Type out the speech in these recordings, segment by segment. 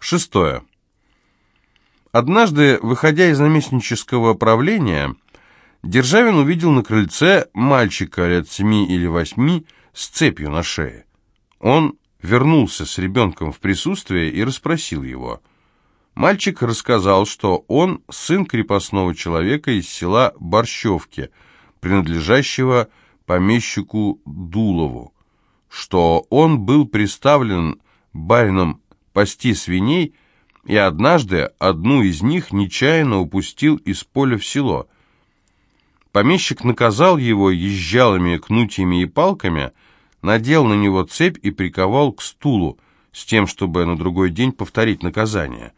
Шестое. Однажды, выходя из наместнического правления, Державин увидел на крыльце мальчика лет семи или восьми с цепью на шее. Он вернулся с ребенком в присутствие и расспросил его. Мальчик рассказал, что он сын крепостного человека из села Борщевки, принадлежащего помещику Дулову, что он был приставлен барином пасти свиней, и однажды одну из них нечаянно упустил из поля в село. Помещик наказал его езжалыми кнутьями и палками, надел на него цепь и приковал к стулу, с тем, чтобы на другой день повторить наказание.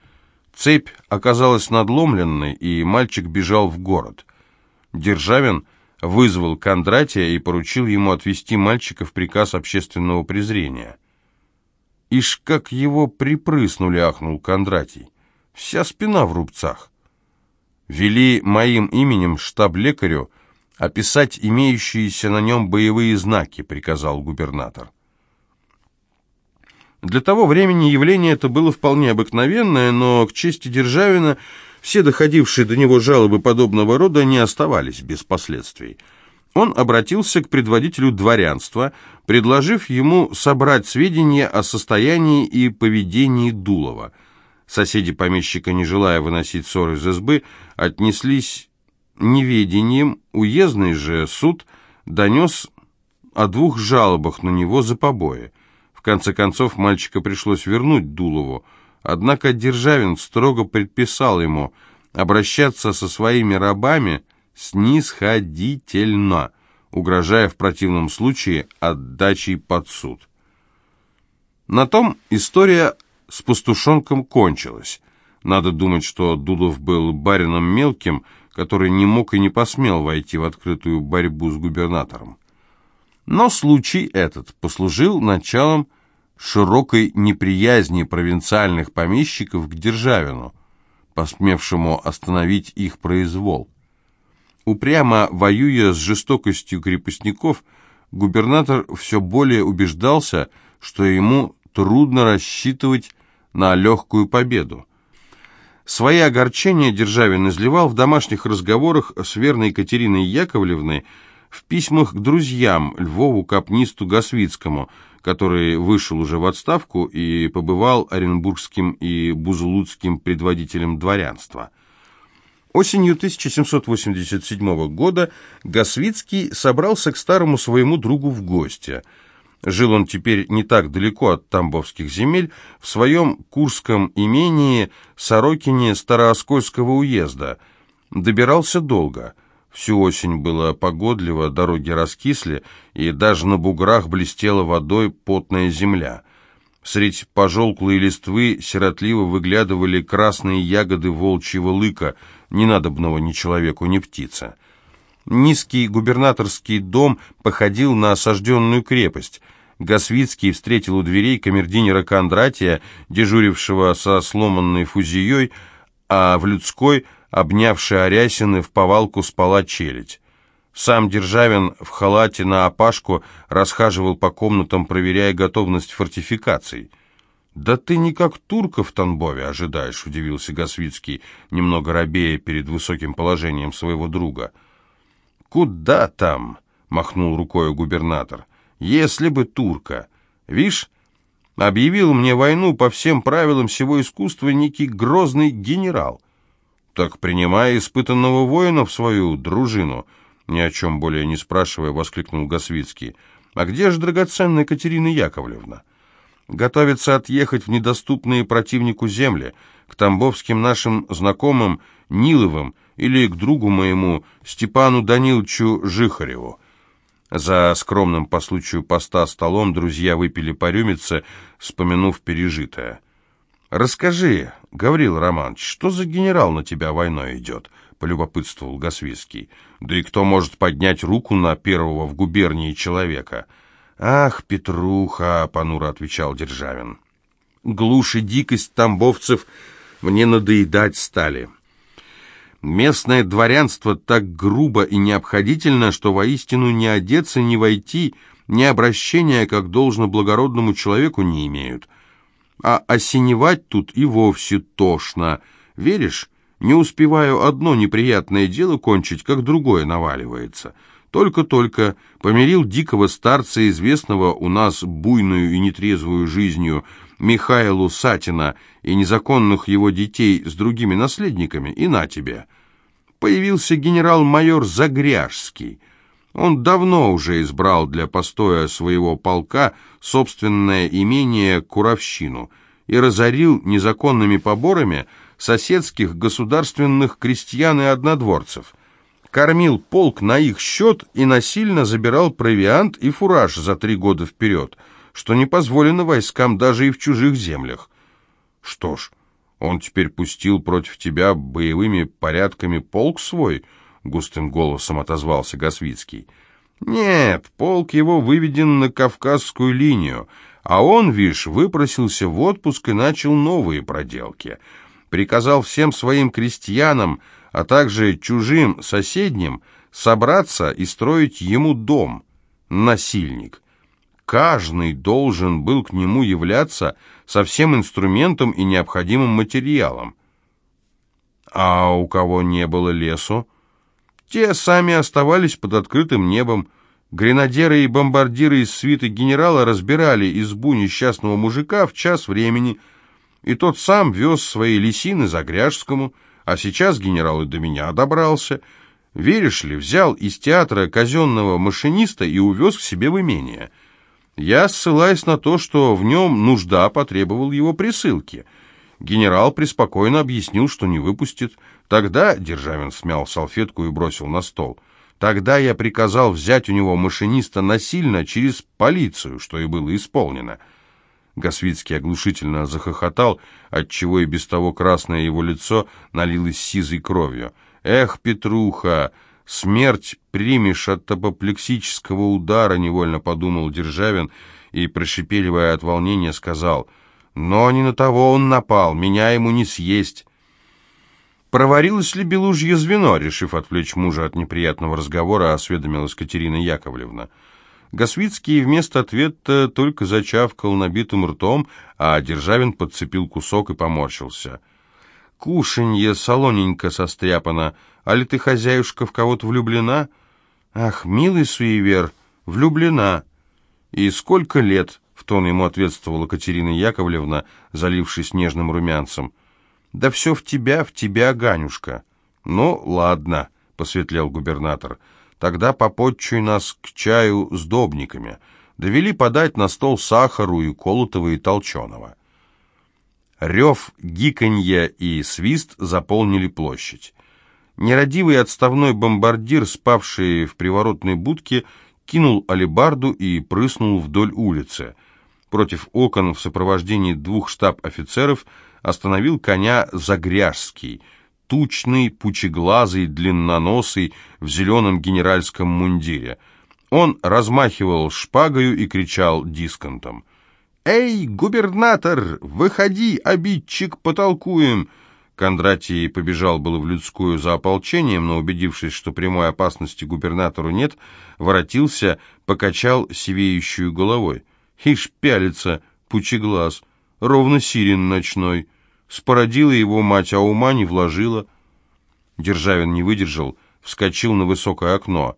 Цепь оказалась надломленной, и мальчик бежал в город. Державин вызвал Кондратия и поручил ему отвести мальчика в приказ общественного презрения. «Ишь, как его припрыснули!» — ахнул Кондратий. «Вся спина в рубцах». Вели моим именем штаб-лекарю описать имеющиеся на нем боевые знаки, приказал губернатор. Для того времени явление это было вполне обыкновенное, но к чести Державина все доходившие до него жалобы подобного рода не оставались без последствий. Он обратился к предводителю дворянства, предложив ему собрать сведения о состоянии и поведении Дулова. Соседи помещика, не желая выносить ссор из избы, отнеслись неведением, уездный же суд донес о двух жалобах на него за побои. В конце концов, мальчика пришлось вернуть Дулову, однако Державин строго предписал ему обращаться со своими рабами снисходительно, угрожая в противном случае отдачей под суд. На том история с пастушонком кончилась. Надо думать, что Дулов был барином мелким, который не мог и не посмел войти в открытую борьбу с губернатором. Но случай этот послужил началом широкой неприязни провинциальных помещиков к Державину, посмевшему остановить их произвол. Упрямо воюя с жестокостью крепостников, губернатор все более убеждался, что ему трудно рассчитывать на легкую победу. Свои огорчения Державин изливал в домашних разговорах с верной Екатериной Яковлевной, в письмах к друзьям Львову Капнисту Гасвицкому, который вышел уже в отставку и побывал оренбургским и бузулуцким предводителем дворянства. Осенью 1787 года Гасвицкий собрался к старому своему другу в гости – Жил он теперь не так далеко от тамбовских земель, в своем Курском имении Сорокине Старооскольского уезда. Добирался долго. Всю осень было погодливо, дороги раскисли, и даже на буграх блестела водой потная земля. Средь пожелклой листвы сиротливо выглядывали красные ягоды волчьего лыка, не надобного ни человеку, ни птице. Низкий губернаторский дом походил на осажденную крепость. Гасвицкий встретил у дверей камердинера Кондратия, дежурившего со сломанной фузией, а в людской, обнявшей Арясины, в повалку спала челядь. Сам Державин в халате на опашку расхаживал по комнатам, проверяя готовность фортификаций. «Да ты не как турка в Танбове ожидаешь», — удивился Гасвицкий, немного робея перед высоким положением своего друга. «Куда там?» — махнул рукой губернатор. «Если бы турка. Вишь, объявил мне войну по всем правилам всего искусства некий грозный генерал. Так принимая испытанного воина в свою дружину, ни о чем более не спрашивая, воскликнул Гасвицкий. А где же драгоценная Катерина Яковлевна? Готовится отъехать в недоступные противнику земли, к тамбовским нашим знакомым Ниловым, или к другу моему Степану Даниловичу Жихареву. За скромным по случаю поста столом друзья выпили по рюмице, вспомянув пережитое. «Расскажи, Гаврил Романович, что за генерал на тебя войной идет?» — полюбопытствовал Гасвицкий. «Да и кто может поднять руку на первого в губернии человека?» «Ах, Петруха!» — понуро отвечал Державин. «Глушь и дикость тамбовцев мне надоедать стали». Местное дворянство так грубо и необходительно, что воистину ни одеться, ни войти, ни обращения, как должно благородному человеку, не имеют. а осеневать тут и вовсе тошно. Веришь, не успеваю одно неприятное дело кончить, как другое наваливается. Только-только помирил дикого старца, известного у нас буйную и нетрезвую жизнью, Михаилу Сатина и незаконных его детей с другими наследниками, и на тебе. Появился генерал-майор Загряжский. Он давно уже избрал для постоя своего полка собственное имение Куровщину и разорил незаконными поборами соседских государственных крестьян и однодворцев. Кормил полк на их счет и насильно забирал провиант и фураж за три года вперед, что не позволено войскам даже и в чужих землях. Что ж, он теперь пустил против тебя боевыми порядками полк свой —— густым голосом отозвался Гасвицкий. «Нет, полк его выведен на Кавказскую линию, а он, вишь, выпросился в отпуск и начал новые проделки. Приказал всем своим крестьянам, а также чужим соседним, собраться и строить ему дом. Насильник. Каждый должен был к нему являться со всем инструментом и необходимым материалом. А у кого не было лесу, те сами оставались под открытым небом. Гренадеры и бомбардиры из свиты генерала разбирали избу несчастного мужика в час времени, и тот сам вез свои лисины за Гряжскому, а сейчас генерал и до меня добрался. Веришь ли, взял из театра казенного машиниста и увез к себе в имение. Я ссылаюсь на то, что в нем нужда потребовал его присылки — Генерал преспокойно объяснил, что не выпустит. Тогда Державин смял салфетку и бросил на стол. Тогда я приказал взять у него машиниста насильно через полицию, что и было исполнено. Гасвицкий оглушительно захохотал, отчего и без того красное его лицо налилось сизой кровью. «Эх, Петруха, смерть примешь от апоплексического удара», — невольно подумал Державин и, прошипеливая от волнения, сказал — но не на того он напал, меня ему не съесть. Проварилось ли белужье звено, решив отвлечь мужа от неприятного разговора, осведомилась Катерина Яковлевна. Гасвицкий вместо ответа только зачавкал набитым ртом, а Державин подцепил кусок и поморщился. «Кушанье солоненько состряпано. А ли ты, хозяюшка, в кого-то влюблена?» «Ах, милый суевер, влюблена. И сколько лет?» В тон ему ответствовала Катерина Яковлевна, залившись нежным румянцем. «Да все в тебя, в тебя, Ганюшка». «Ну, ладно», — посветлел губернатор. «Тогда попотчуй нас к чаю с добниками». Довели подать на стол сахару и колотого и толченого. Рев, гиканье и свист заполнили площадь. Нерадивый отставной бомбардир, спавший в приворотной будке, кинул алебарду и прыснул вдоль улицы — против окон в сопровождении двух штаб-офицеров остановил коня Загряжский, тучный, пучеглазый, длинноносый, в зеленом генеральском мундире. Он размахивал шпагою и кричал дисконтом. «Эй, губернатор, выходи, обидчик, потолкуем!» Кондратий побежал было в людскую за ополчением, но, убедившись, что прямой опасности губернатору нет, воротился, покачал сивеющую головой. Ишь пялится, пучеглаз, ровно сирен ночной. Спородила его мать, а ума не вложила. Державин не выдержал, вскочил на высокое окно.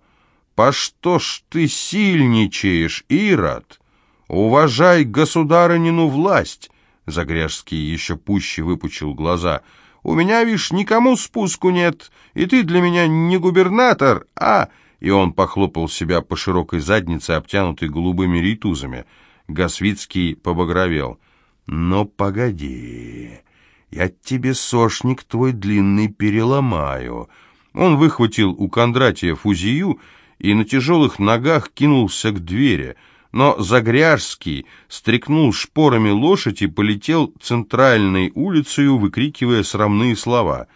«По что ж ты сильничаешь, Ирод? Уважай государынину власть!» Загряжский еще пуще выпучил глаза. «У меня, вишь, никому спуску нет, и ты для меня не губернатор, а...» И он похлопал себя по широкой заднице, обтянутой голубыми рейтузами — Гасвицкий побагровел. «Но погоди, я тебе сошник твой длинный переломаю». Он выхватил у Кондратия фузию и на тяжелых ногах кинулся к двери, но Загряжский стряхнул шпорами лошадь и полетел центральной улицей, выкрикивая срамные слова.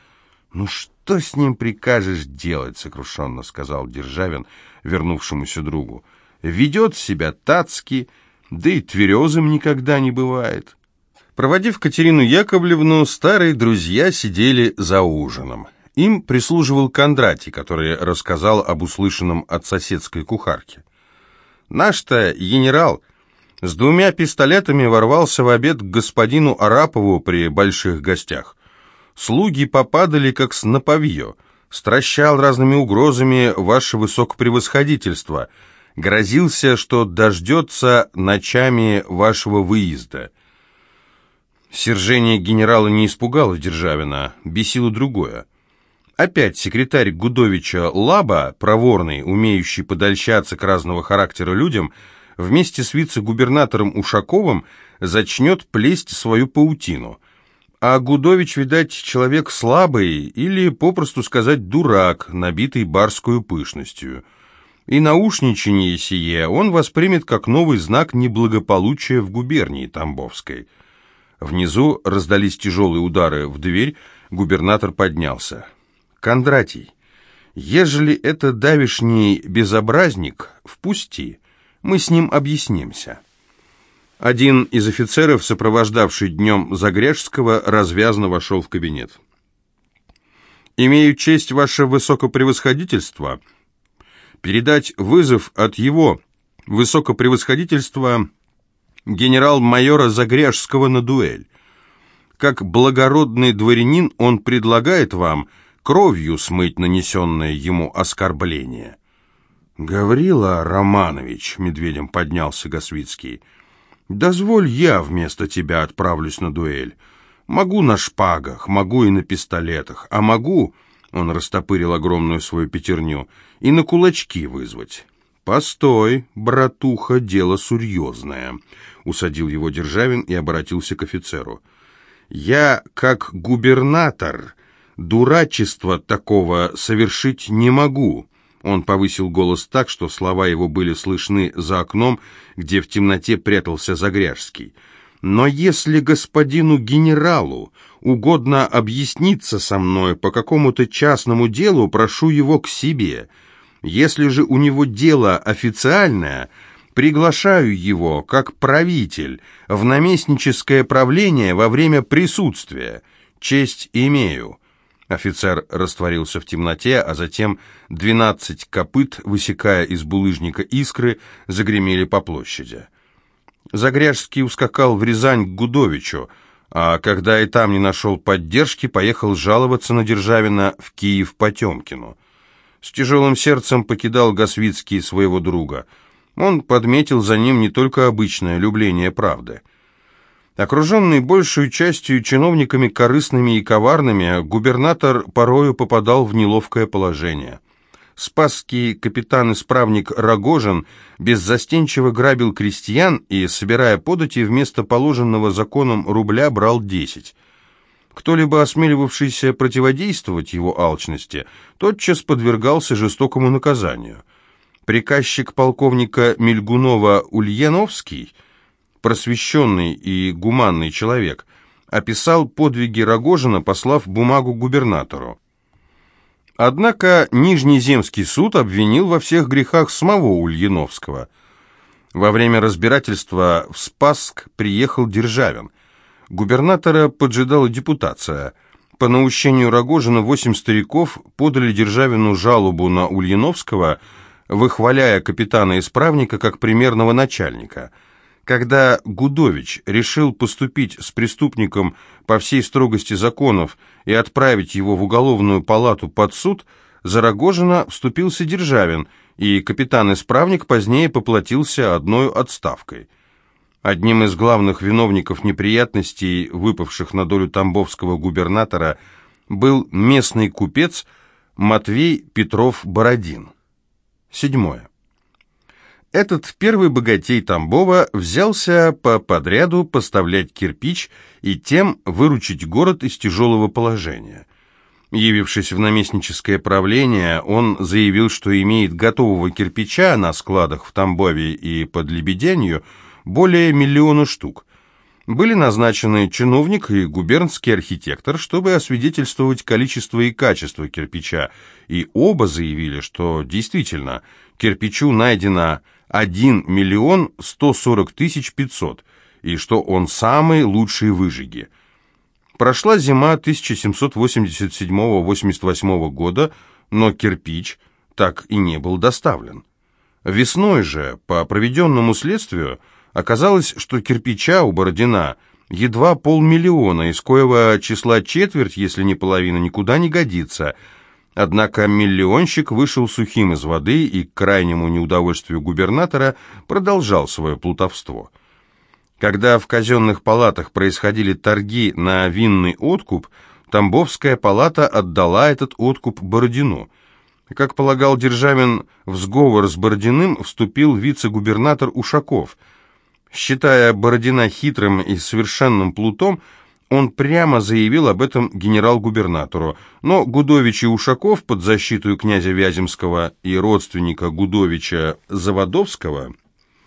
«Ну что с ним прикажешь делать?» — сокрушенно сказал Державин вернувшемуся другу. «Ведет себя тацки, да и тверезым никогда не бывает. Проводив Катерину Яковлевну, старые друзья сидели за ужином. Им прислуживал Кондратий, который рассказал об услышанном от соседской кухарки. «Наш-то генерал с двумя пистолетами ворвался в обед к господину Арапову при больших гостях. Слуги попадали, как снаповье. Стращал разными угрозами ваше высокопревосходительство. Грозился, что дождется ночами вашего выезда. Сержение генерала не испугало Державина, бесило другое. Опять секретарь Гудовича Лаба, проворный, умеющий подольщаться к разного характера людям, вместе с вице-губернатором Ушаковым зачнет плесть свою паутину. А Гудович, видать, человек слабый или, попросту сказать, дурак, набитый барскую пышностью. И наушничание сие он воспримет как новый знак неблагополучия в губернии Тамбовской. Внизу раздались тяжелые удары в дверь, губернатор поднялся. «Кондратий, ежели это давишний безобразник, впусти, мы с ним объяснимся». Один из офицеров, сопровождавший днем Загрежского, развязно вошел в кабинет. «Имею честь, ваше высокопревосходительство, передать вызов от его высокопревосходительства генерал-майора Загрежского на дуэль. Как благородный дворянин он предлагает вам кровью смыть нанесенное ему оскорбление». «Гаврила Романович», — медведем поднялся Гасвицкий, — Дозволь я вместо тебя отправлюсь на дуэль. Могу на шпагах, могу и на пистолетах, а могу, он растопырил огромную свою пятерню, и на кулачки вызвать. Постой, братуха, дело серьезное, усадил его Державин и обратился к офицеру. Я, как губернатор, дурачества такого совершить не могу. Он повысил голос так, что слова его были слышны за окном, где в темноте прятался Загряжский. «Но если господину генералу угодно объясниться со мной по какому-то частному делу, прошу его к себе. Если же у него дело официальное, приглашаю его, как правитель, в наместническое правление во время присутствия. Честь имею». Офицер растворился в темноте, а затем двенадцать копыт, высекая из булыжника искры, загремели по площади. Загряжский ускакал в Рязань к Гудовичу, а когда и там не нашел поддержки, поехал жаловаться на Державина в Киев Потемкину. С тяжелым сердцем покидал Гасвицкий своего друга. Он подметил за ним не только обычное любление правды — Окруженный большую частью чиновниками корыстными и коварными, губернатор порою попадал в неловкое положение. Спасский капитан-исправник Рогожин беззастенчиво грабил крестьян и, собирая подати, вместо положенного законом рубля брал десять. Кто-либо осмеливавшийся противодействовать его алчности, тотчас подвергался жестокому наказанию. Приказчик полковника Мельгунова Ульяновский – просвещенный и гуманный человек, описал подвиги Рогожина, послав бумагу губернатору. Однако Нижнеземский суд обвинил во всех грехах самого Ульяновского. Во время разбирательства в Спасск приехал Державин. Губернатора поджидала депутация. По наущению Рогожина восемь стариков подали Державину жалобу на Ульяновского, выхваляя капитана-исправника как примерного начальника – когда Гудович решил поступить с преступником по всей строгости законов и отправить его в уголовную палату под суд, за Рогожина вступился Державин, и капитан-исправник позднее поплатился одной отставкой. Одним из главных виновников неприятностей, выпавших на долю тамбовского губернатора, был местный купец Матвей Петров-Бородин. Седьмое. Этот первый богатей Тамбова взялся по подряду поставлять кирпич и тем выручить город из тяжелого положения. Явившись в наместническое правление, он заявил, что имеет готового кирпича на складах в Тамбове и под Лебедянью более миллиона штук. Были назначены чиновник и губернский архитектор, чтобы освидетельствовать количество и качество кирпича, и оба заявили, что действительно кирпичу найдено 1 миллион 140 тысяч 500, и что он самый лучший выжиги. Прошла зима 1787-88 года, но кирпич так и не был доставлен. Весной же, по проведенному следствию, Оказалось, что кирпича у Бородина едва полмиллиона, из коего числа четверть, если не половина, никуда не годится. Однако миллионщик вышел сухим из воды и, к крайнему неудовольствию губернатора, продолжал свое плутовство. Когда в казенных палатах происходили торги на винный откуп, Тамбовская палата отдала этот откуп Бородину. Как полагал Державин, в сговор с Бородиным вступил вице-губернатор Ушаков. Считая Бородина хитрым и совершенным плутом, он прямо заявил об этом генерал-губернатору, но Гудович и Ушаков под защиту князя Вяземского и родственника Гудовича Заводовского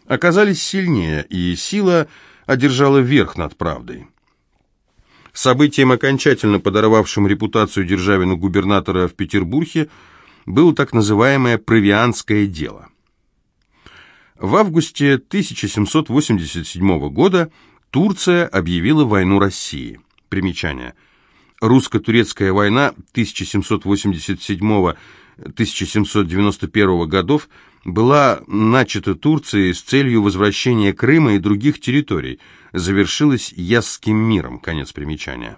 оказались сильнее, и сила одержала верх над правдой. Событием, окончательно подорвавшим репутацию Державина губернатора в Петербурге, было так называемое «Провианское дело». В августе 1787 года Турция объявила войну России. Примечание. Русско-турецкая война 1787-1791 годов была начата Турцией с целью возвращения Крыма и других территорий, завершилась Ясским миром. Конец примечания.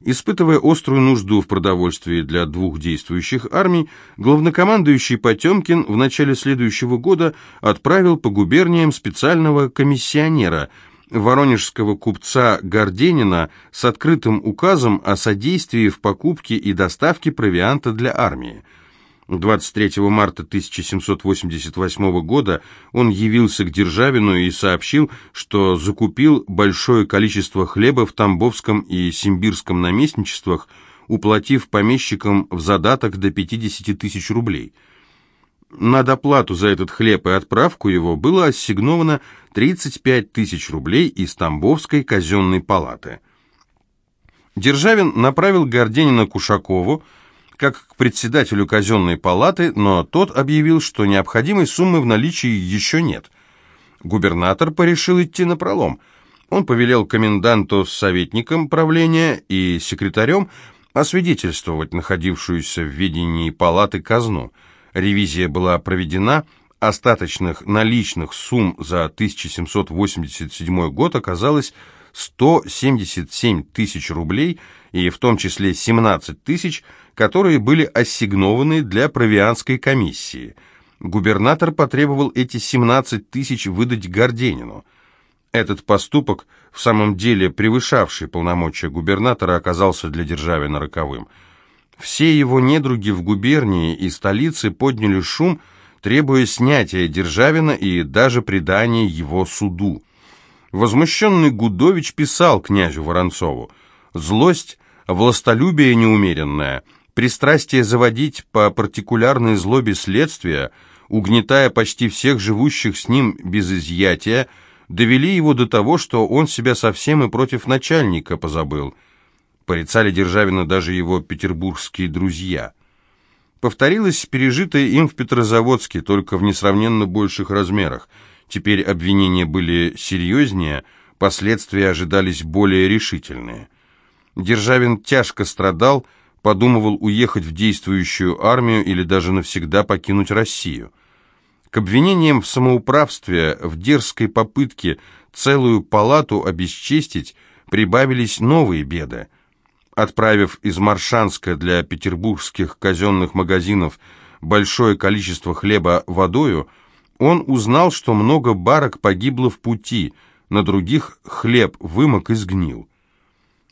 Испытывая острую нужду в продовольствии для двух действующих армий, главнокомандующий Потемкин в начале следующего года отправил по губерниям специального комиссионера, воронежского купца Горденина, с открытым указом о содействии в покупке и доставке провианта для армии. 23 марта 1788 года он явился к Державину и сообщил, что закупил большое количество хлеба в Тамбовском и Симбирском наместничествах, уплатив помещикам в задаток до 50 тысяч рублей. На доплату за этот хлеб и отправку его было ассигновано 35 тысяч рублей из Тамбовской казенной палаты. Державин направил Горденина к Ушакову, как к председателю казенной палаты, но тот объявил, что необходимой суммы в наличии еще нет. Губернатор порешил идти на пролом. Он повелел коменданту с советником правления и секретарем освидетельствовать находившуюся в ведении палаты казну. Ревизия была проведена, остаточных наличных сумм за 1787 год оказалось 177 тысяч рублей, и в том числе 17 тысяч – которые были ассигнованы для провианской комиссии. Губернатор потребовал эти 17 тысяч выдать Горденину. Этот поступок, в самом деле превышавший полномочия губернатора, оказался для Державина роковым. Все его недруги в губернии и столице подняли шум, требуя снятия Державина и даже предания его суду. Возмущенный Гудович писал князю Воронцову «Злость, властолюбие неумеренное – пристрастие заводить по партикулярной злобе следствия, угнетая почти всех живущих с ним без изъятия, довели его до того, что он себя совсем и против начальника позабыл. Порицали Державина даже его петербургские друзья. Повторилось пережитое им в Петрозаводске, только в несравненно больших размерах. Теперь обвинения были серьезнее, последствия ожидались более решительные. Державин тяжко страдал, подумывал уехать в действующую армию или даже навсегда покинуть Россию. К обвинениям в самоуправстве, в дерзкой попытке целую палату обесчестить, прибавились новые беды. Отправив из Маршанска для петербургских казенных магазинов большое количество хлеба водою, он узнал, что много барок погибло в пути, на других хлеб вымок и сгнил.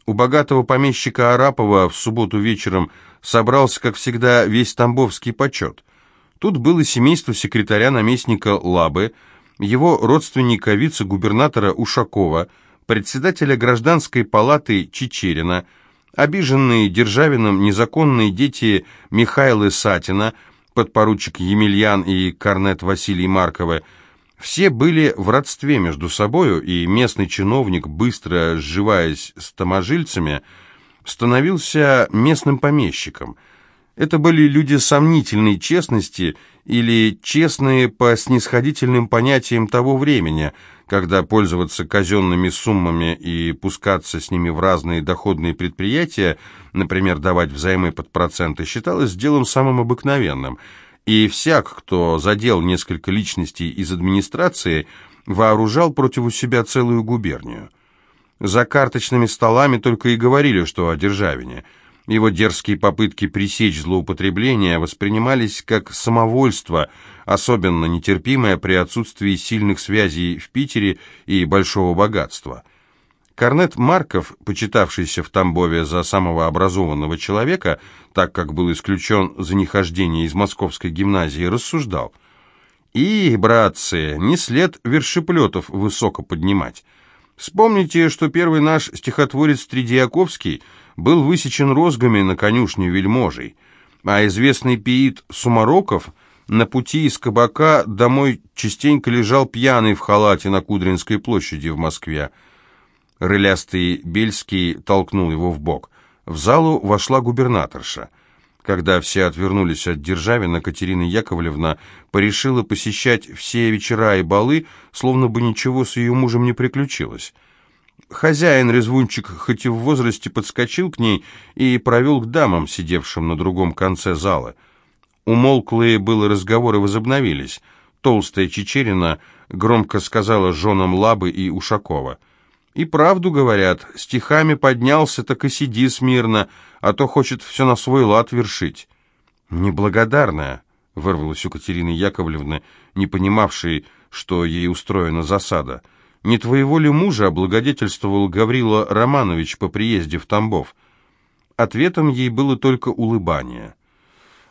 У богатого помещика Арапова в субботу вечером собрался, как всегда, весь тамбовский почет. Тут было семейство секретаря-наместника Лабы, его родственника вице-губернатора Ушакова, председателя гражданской палаты Чечерина, обиженные Державиным незаконные дети Михаила Сатина, подпоручик Емельян и корнет Василий Марковы, все были в родстве между собою, и местный чиновник, быстро сживаясь с таможильцами, становился местным помещиком. Это были люди сомнительной честности или честные по снисходительным понятиям того времени, когда пользоваться казенными суммами и пускаться с ними в разные доходные предприятия, например, давать взаймы под проценты, считалось делом самым обыкновенным – и всяк, кто задел несколько личностей из администрации, вооружал против себя целую губернию. За карточными столами только и говорили, что о Державине. Его дерзкие попытки пресечь злоупотребление воспринимались как самовольство, особенно нетерпимое при отсутствии сильных связей в Питере и большого богатства. Корнет Марков, почитавшийся в Тамбове за самого образованного человека, так как был исключен за нехождение из московской гимназии, рассуждал. «И, братцы, не след вершеплетов высоко поднимать. Вспомните, что первый наш стихотворец Тридиаковский был высечен розгами на конюшне вельможей, а известный пиит Сумароков на пути из кабака домой частенько лежал пьяный в халате на Кудринской площади в Москве. Рылястый Бельский толкнул его в бок. В залу вошла губернаторша — когда все отвернулись от Державина, Катерина Яковлевна порешила посещать все вечера и балы, словно бы ничего с ее мужем не приключилось. Хозяин, резвунчик, хоть и в возрасте, подскочил к ней и провел к дамам, сидевшим на другом конце зала. Умолклые было разговоры возобновились. Толстая Чечерина громко сказала женам Лабы и Ушакова — и правду говорят, стихами поднялся, так и сиди смирно, а то хочет все на свой лад вершить. Неблагодарная, вырвалась у Катерины Яковлевны, не понимавшей, что ей устроена засада. Не твоего ли мужа облагодетельствовал Гаврила Романович по приезде в Тамбов? Ответом ей было только улыбание.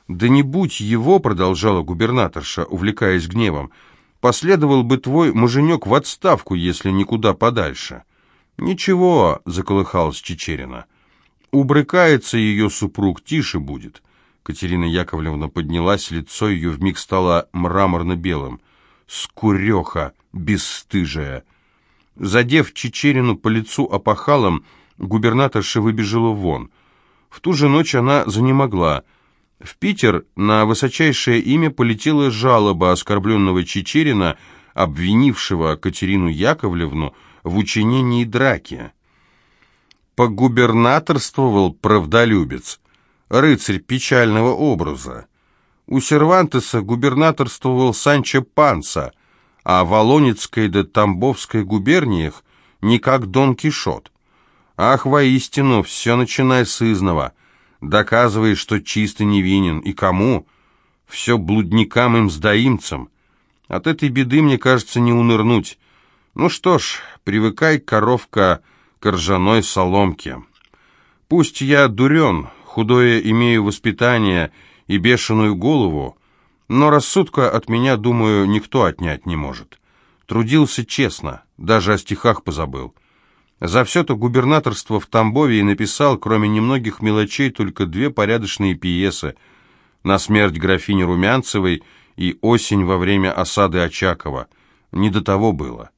«Да не будь его», — продолжала губернаторша, увлекаясь гневом, — «последовал бы твой муженек в отставку, если никуда подальше». «Ничего», — заколыхалась Чечерина. «Убрыкается ее супруг, тише будет». Катерина Яковлевна поднялась, лицо ее вмиг стало мраморно-белым. «Скуреха, бесстыжая!» Задев Чечерину по лицу опахалом, губернаторша выбежала вон. В ту же ночь она занемогла. В Питер на высочайшее имя полетела жалоба оскорбленного Чечерина, обвинившего Катерину Яковлевну в учинении драки. Погубернаторствовал правдолюбец, рыцарь печального образа. У Сервантеса губернаторствовал Санчо Панса, а в Волонецкой да Тамбовской губерниях никак Дон Кишот. Ах, воистину, все начиная с изного. Доказывай, что чисто невинен. И кому? Все блудникам им сдаимцам. От этой беды, мне кажется, не унырнуть. Ну что ж, привыкай, коровка, к ржаной соломке. Пусть я дурен, худое имею воспитание и бешеную голову, но рассудка от меня, думаю, никто отнять не может. Трудился честно, даже о стихах позабыл. За все то губернаторство в Тамбове и написал, кроме немногих мелочей, только две порядочные пьесы «На смерть графини Румянцевой» и «Осень во время осады Очакова». Не до того было.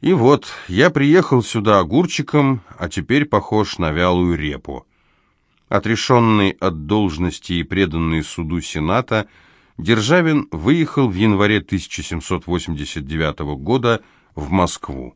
И вот, я приехал сюда огурчиком, а теперь похож на вялую репу. Отрешенный от должности и преданный суду Сената, Державин выехал в январе 1789 года в Москву.